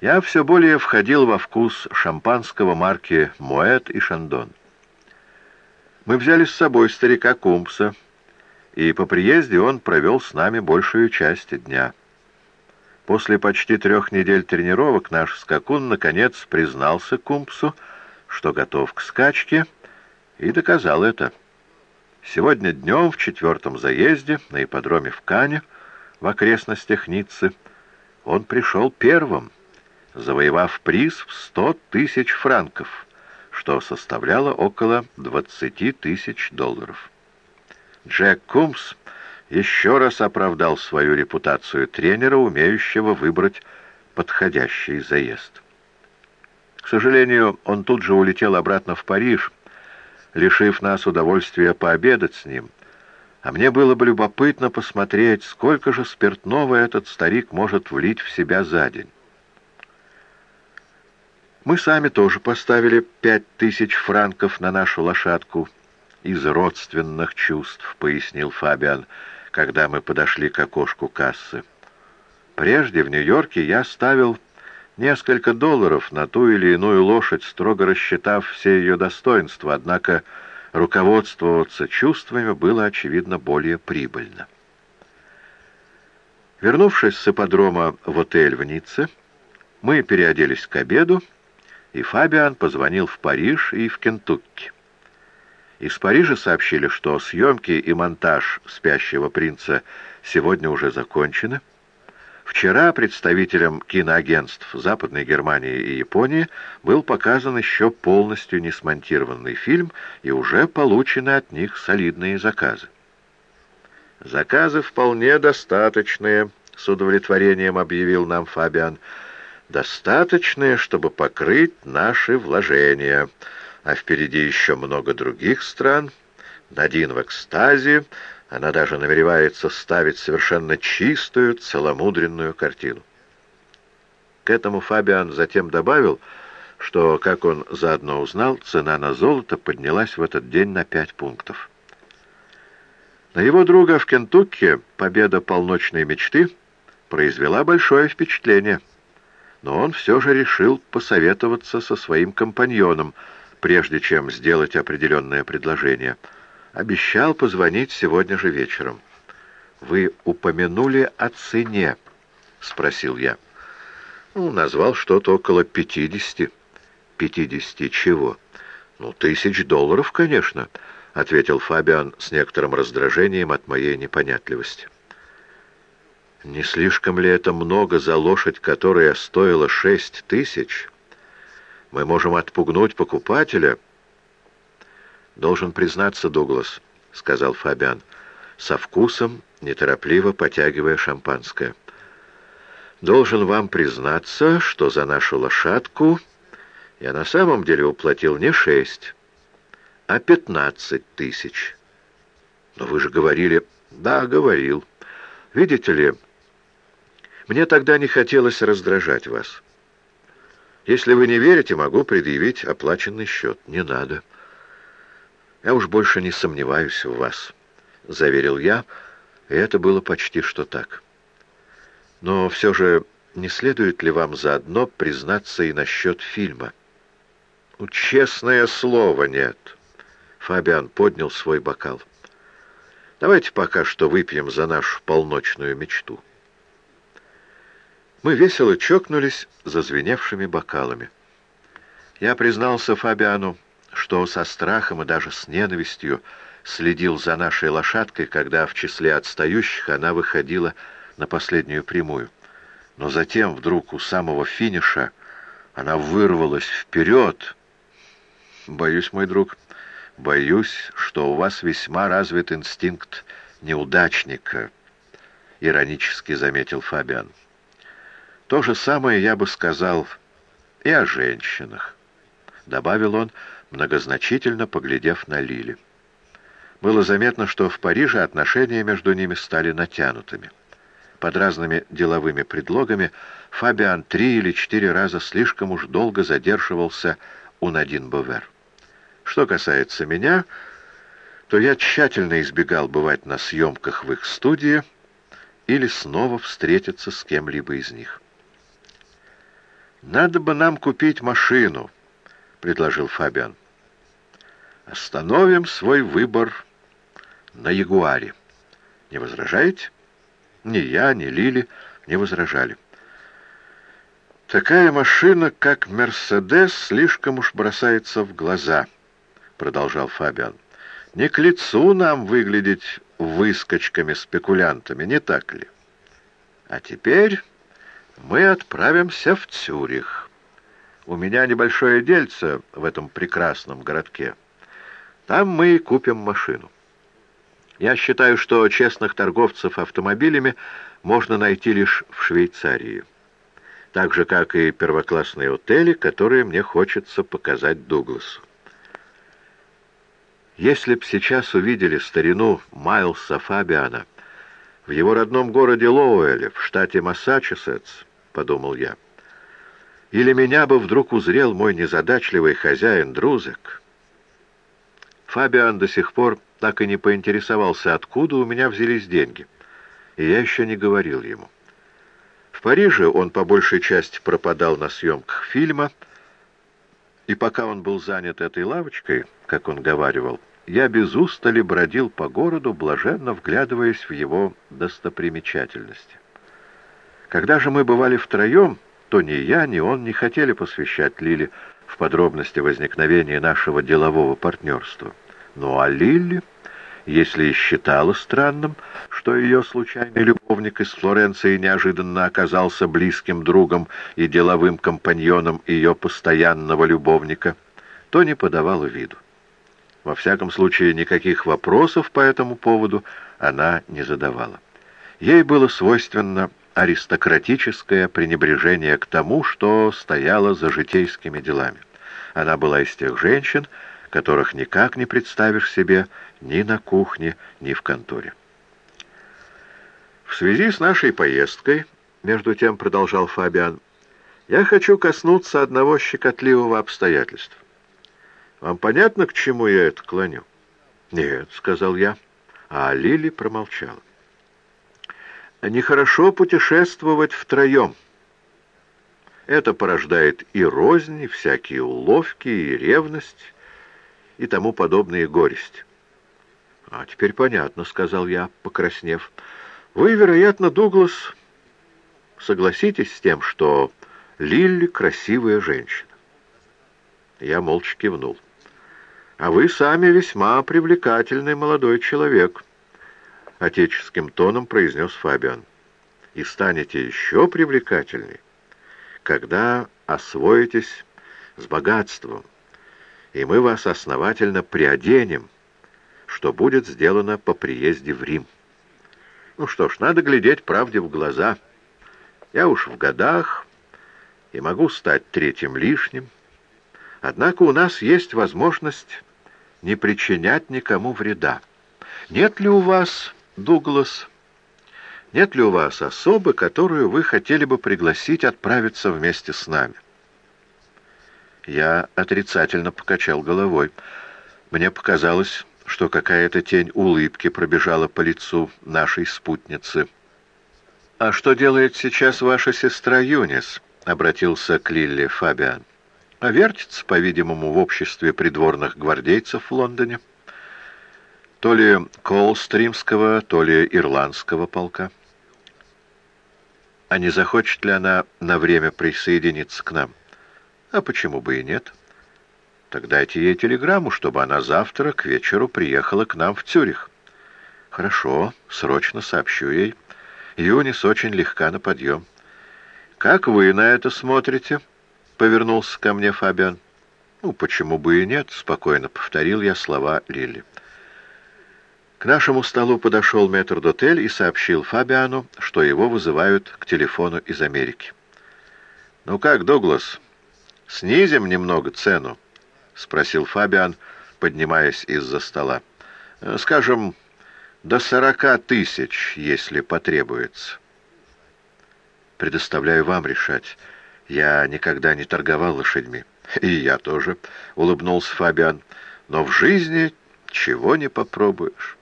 Я все более входил во вкус шампанского марки «Моэт» и «Шандон». Мы взяли с собой старика Кумпса, и по приезде он провел с нами большую часть дня. После почти трех недель тренировок наш скакун, наконец, признался Кумпсу, что готов к скачке, и доказал это. Сегодня днем в четвертом заезде на ипподроме в Кане, в окрестностях Ниццы, он пришел первым — завоевав приз в сто тысяч франков, что составляло около двадцати тысяч долларов. Джек Кумс еще раз оправдал свою репутацию тренера, умеющего выбрать подходящий заезд. К сожалению, он тут же улетел обратно в Париж, лишив нас удовольствия пообедать с ним, а мне было бы любопытно посмотреть, сколько же спиртного этот старик может влить в себя за день. Мы сами тоже поставили пять тысяч франков на нашу лошадку из родственных чувств, пояснил Фабиан, когда мы подошли к окошку кассы. Прежде в Нью-Йорке я ставил несколько долларов на ту или иную лошадь, строго рассчитав все ее достоинства, однако руководствоваться чувствами было, очевидно, более прибыльно. Вернувшись с ипподрома в отель в Ницце, мы переоделись к обеду, и Фабиан позвонил в Париж и в Кентукки. Из Парижа сообщили, что съемки и монтаж «Спящего принца» сегодня уже закончены. Вчера представителям киноагентств Западной Германии и Японии был показан еще полностью не смонтированный фильм, и уже получены от них солидные заказы. «Заказы вполне достаточные», — с удовлетворением объявил нам Фабиан, — достаточные, чтобы покрыть наши вложения, а впереди еще много других стран. Надин в экстазе, она даже намеревается ставить совершенно чистую, целомудренную картину. К этому Фабиан затем добавил, что, как он заодно узнал, цена на золото поднялась в этот день на пять пунктов. На его друга в Кентукки победа полночной мечты произвела большое впечатление — но он все же решил посоветоваться со своим компаньоном, прежде чем сделать определенное предложение. Обещал позвонить сегодня же вечером. «Вы упомянули о цене?» — спросил я. Ну, назвал что-то около пятидесяти. «Пятидесяти чего?» «Ну, тысяч долларов, конечно», — ответил Фабиан с некоторым раздражением от моей непонятливости. Не слишком ли это много за лошадь, которая стоила шесть тысяч? Мы можем отпугнуть покупателя. Должен признаться, Дуглас, — сказал Фабиан, со вкусом, неторопливо потягивая шампанское. Должен вам признаться, что за нашу лошадку я на самом деле уплатил не шесть, а пятнадцать тысяч. Но вы же говорили... Да, говорил. Видите ли... Мне тогда не хотелось раздражать вас. Если вы не верите, могу предъявить оплаченный счет. Не надо. Я уж больше не сомневаюсь в вас, — заверил я, и это было почти что так. Но все же не следует ли вам заодно признаться и насчет фильма? Ну, честное слово, нет. Фабиан поднял свой бокал. Давайте пока что выпьем за нашу полночную мечту. Мы весело чокнулись зазвеневшими бокалами. Я признался Фабиану, что со страхом и даже с ненавистью следил за нашей лошадкой, когда в числе отстающих она выходила на последнюю прямую. Но затем вдруг у самого финиша она вырвалась вперед. Боюсь, мой друг, боюсь, что у вас весьма развит инстинкт неудачника, — иронически заметил Фабиан. То же самое я бы сказал и о женщинах, — добавил он, многозначительно поглядев на Лили. Было заметно, что в Париже отношения между ними стали натянутыми. Под разными деловыми предлогами Фабиан три или четыре раза слишком уж долго задерживался у Надин Бовер. Что касается меня, то я тщательно избегал бывать на съемках в их студии или снова встретиться с кем-либо из них. «Надо бы нам купить машину», — предложил Фабиан. «Остановим свой выбор на Ягуаре. Не возражаете?» Ни я, ни Лили не возражали. «Такая машина, как «Мерседес», слишком уж бросается в глаза», — продолжал Фабиан. «Не к лицу нам выглядеть выскочками-спекулянтами, не так ли? А теперь мы отправимся в Цюрих. У меня небольшое дельце в этом прекрасном городке. Там мы и купим машину. Я считаю, что честных торговцев автомобилями можно найти лишь в Швейцарии. Так же, как и первоклассные отели, которые мне хочется показать Дугласу. Если б сейчас увидели старину Майлса Фабиана в его родном городе Лоуэле, в штате Массачусетс, — подумал я, — или меня бы вдруг узрел мой незадачливый хозяин Друзек. Фабиан до сих пор так и не поинтересовался, откуда у меня взялись деньги, и я еще не говорил ему. В Париже он по большей части пропадал на съемках фильма, и пока он был занят этой лавочкой, как он говаривал, я без устали бродил по городу, блаженно вглядываясь в его достопримечательности. Когда же мы бывали втроем, то ни я, ни он не хотели посвящать Лиле в подробности возникновения нашего делового партнерства. Ну а Лили, если и считала странным, что ее случайный любовник из Флоренции неожиданно оказался близким другом и деловым компаньоном ее постоянного любовника, то не подавала виду. Во всяком случае, никаких вопросов по этому поводу она не задавала. Ей было свойственно аристократическое пренебрежение к тому, что стояло за житейскими делами. Она была из тех женщин, которых никак не представишь себе ни на кухне, ни в конторе. В связи с нашей поездкой, между тем продолжал Фабиан, я хочу коснуться одного щекотливого обстоятельства. Вам понятно, к чему я это клоню? Нет, сказал я, а Лили промолчала. Нехорошо путешествовать втроем. Это порождает и рознь, и всякие уловки, и ревность, и тому подобные горести. «А теперь понятно», — сказал я, покраснев. «Вы, вероятно, Дуглас, согласитесь с тем, что Лилли красивая женщина?» Я молча кивнул. «А вы сами весьма привлекательный молодой человек», — отеческим тоном произнес Фабиан. «И станете еще привлекательней, когда освоитесь с богатством» и мы вас основательно приоденем, что будет сделано по приезде в Рим. Ну что ж, надо глядеть правде в глаза. Я уж в годах и могу стать третьим лишним. Однако у нас есть возможность не причинять никому вреда. Нет ли у вас, Дуглас, нет ли у вас особы, которую вы хотели бы пригласить отправиться вместе с нами? Я отрицательно покачал головой. Мне показалось, что какая-то тень улыбки пробежала по лицу нашей спутницы. «А что делает сейчас ваша сестра Юнис?» — обратился к Лилле Фабиан. «А вертится, по-видимому, в обществе придворных гвардейцев в Лондоне. То ли Колстримского, то ли Ирландского полка. А не захочет ли она на время присоединиться к нам?» А почему бы и нет? Тогда дайте ей телеграмму, чтобы она завтра к вечеру приехала к нам в Цюрих. Хорошо, срочно сообщу ей. Юнис очень легка на подъем. Как вы на это смотрите? Повернулся ко мне Фабиан. Ну, почему бы и нет, спокойно повторил я слова Лили. К нашему столу подошел метрдотель и сообщил Фабиану, что его вызывают к телефону из Америки. «Ну как, Дуглас?» «Снизим немного цену?» — спросил Фабиан, поднимаясь из-за стола. «Э, «Скажем, до сорока тысяч, если потребуется». «Предоставляю вам решать. Я никогда не торговал лошадьми». «И я тоже», — улыбнулся Фабиан. «Но в жизни чего не попробуешь».